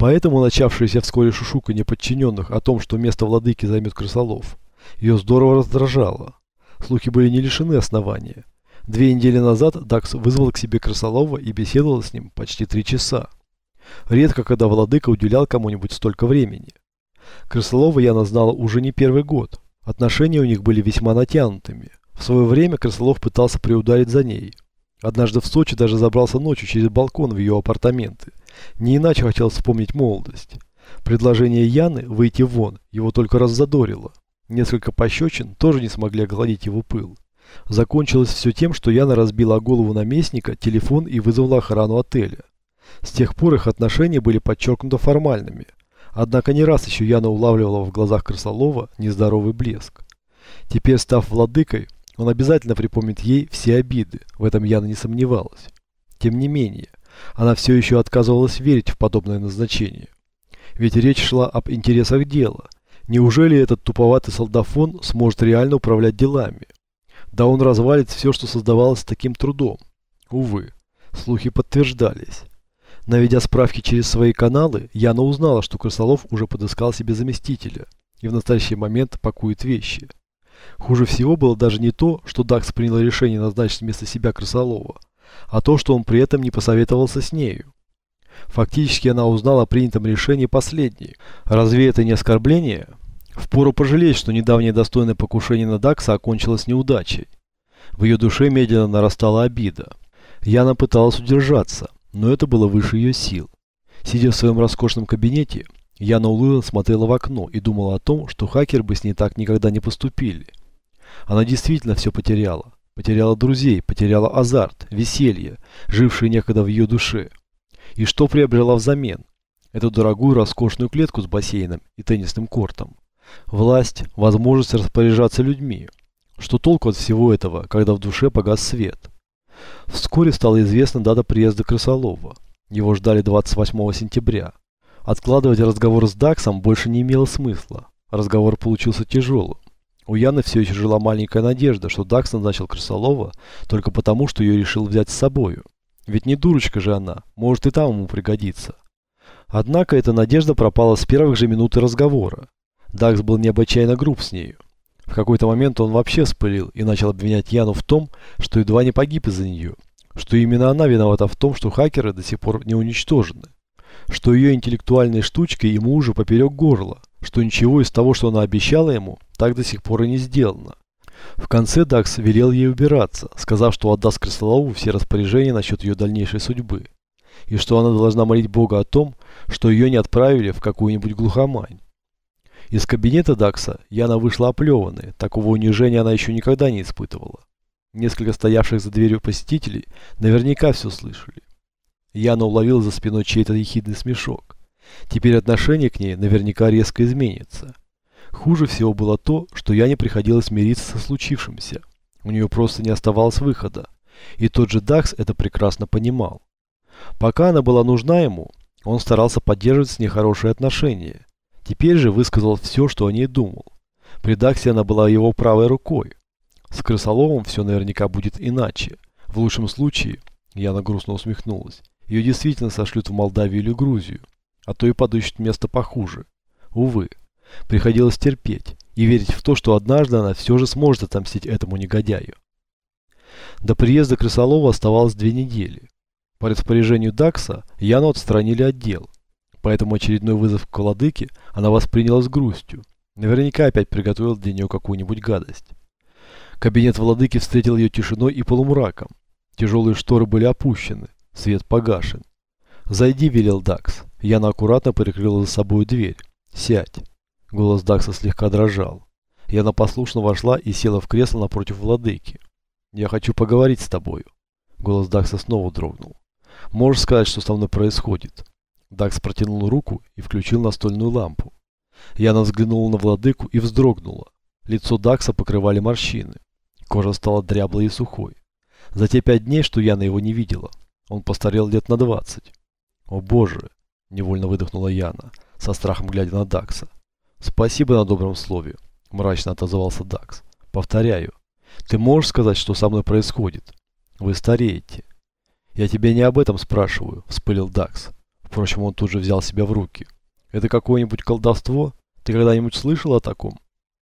Поэтому начавшееся вскоре шушуканье подчиненных о том, что место владыки займет крысолов, ее здорово раздражало. Слухи были не лишены основания. Две недели назад Дакс вызвал к себе Крысолова и беседовал с ним почти три часа. Редко, когда владыка уделял кому-нибудь столько времени. Крысолова Яна знала уже не первый год. Отношения у них были весьма натянутыми. В свое время Крысолов пытался приударить за ней. Однажды в Сочи даже забрался ночью через балкон в ее апартаменты. Не иначе хотел вспомнить молодость. Предложение Яны выйти вон его только раззадорило. Несколько пощечин тоже не смогли охладить его пыл. Закончилось все тем, что Яна разбила голову наместника, телефон и вызвала охрану отеля. С тех пор их отношения были подчеркнуто формальными. Однако не раз еще Яна улавливала в глазах Крысолова нездоровый блеск. Теперь, став владыкой, он обязательно припомнит ей все обиды, в этом Яна не сомневалась. Тем не менее, она все еще отказывалась верить в подобное назначение. Ведь речь шла об интересах дела. Неужели этот туповатый солдафон сможет реально управлять делами? Да он развалит все, что создавалось таким трудом. Увы, слухи подтверждались. Наведя справки через свои каналы, Яна узнала, что Крысолов уже подыскал себе заместителя и в настоящий момент пакует вещи. Хуже всего было даже не то, что Дакс принял решение назначить вместо себя Крысолова, а то, что он при этом не посоветовался с нею. Фактически она узнала о принятом решении последней. Разве это не оскорбление? Впору пожалеть, что недавнее достойное покушение на Дакса окончилось неудачей. В ее душе медленно нарастала обида. Яна пыталась удержаться, но это было выше ее сил. Сидя в своем роскошном кабинете, Яна улыбно смотрела в окно и думала о том, что хакеры бы с ней так никогда не поступили. Она действительно все потеряла. Потеряла друзей, потеряла азарт, веселье, жившее некогда в ее душе. И что приобрела взамен? Эту дорогую роскошную клетку с бассейном и теннисным кортом. Власть, возможность распоряжаться людьми. Что толку от всего этого, когда в душе погас свет? Вскоре стала известна дата приезда Крысолова. Его ждали 28 сентября. Откладывать разговор с Даксом больше не имело смысла. Разговор получился тяжелым. У Яны все еще жила маленькая надежда, что Дакс назначил Крысолова только потому, что ее решил взять с собою. Ведь не дурочка же она, может и там ему пригодится. Однако эта надежда пропала с первых же минут разговора. Дакс был необычайно груб с нею. В какой-то момент он вообще вспылил и начал обвинять Яну в том, что едва не погиб из-за нее. Что именно она виновата в том, что хакеры до сих пор не уничтожены. Что ее интеллектуальные штучки ему уже поперек горла. Что ничего из того, что она обещала ему, так до сих пор и не сделано. В конце Дакс велел ей убираться, сказав, что отдаст Крысолову все распоряжения насчет ее дальнейшей судьбы. И что она должна молить Бога о том, что ее не отправили в какую-нибудь глухомань. Из кабинета Дакса Яна вышла оплеванная, такого унижения она еще никогда не испытывала. Несколько стоявших за дверью посетителей наверняка все слышали. Яна уловила за спиной чей-то ехидный смешок. Теперь отношение к ней наверняка резко изменится. Хуже всего было то, что Яне приходилось мириться со случившимся. У нее просто не оставалось выхода. И тот же Дакс это прекрасно понимал. Пока она была нужна ему, он старался поддерживать с ней хорошие отношения. Теперь же высказал все, что о ней думал. При Даксе она была его правой рукой. С Крысоловым все наверняка будет иначе. В лучшем случае, Яна грустно усмехнулась, ее действительно сошлют в Молдавию или Грузию, а то и подыщут место похуже. Увы, приходилось терпеть и верить в то, что однажды она все же сможет отомстить этому негодяю. До приезда Крысолова оставалось две недели. По распоряжению Дакса Яну отстранили от дел, Поэтому очередной вызов к владыке она восприняла с грустью. Наверняка опять приготовил для нее какую-нибудь гадость. Кабинет владыки встретил ее тишиной и полумраком. Тяжелые шторы были опущены, свет погашен. «Зайди», — велел Дакс. Яна аккуратно прикрыла за собой дверь. «Сядь». Голос Дакса слегка дрожал. Яна послушно вошла и села в кресло напротив владыки. «Я хочу поговорить с тобою». Голос Дакса снова дрогнул. «Можешь сказать, что со мной происходит?» Дакс протянул руку и включил настольную лампу. Яна взглянула на владыку и вздрогнула. Лицо Дакса покрывали морщины. Кожа стала дряблой и сухой. За те пять дней, что Яна его не видела, он постарел лет на двадцать. «О боже!» – невольно выдохнула Яна, со страхом глядя на Дакса. «Спасибо на добром слове», – мрачно отозвался Дакс. «Повторяю, ты можешь сказать, что со мной происходит? Вы стареете». «Я тебя не об этом спрашиваю», – вспылил Дакс. Впрочем, он тут же взял себя в руки. Это какое-нибудь колдовство? Ты когда-нибудь слышал о таком?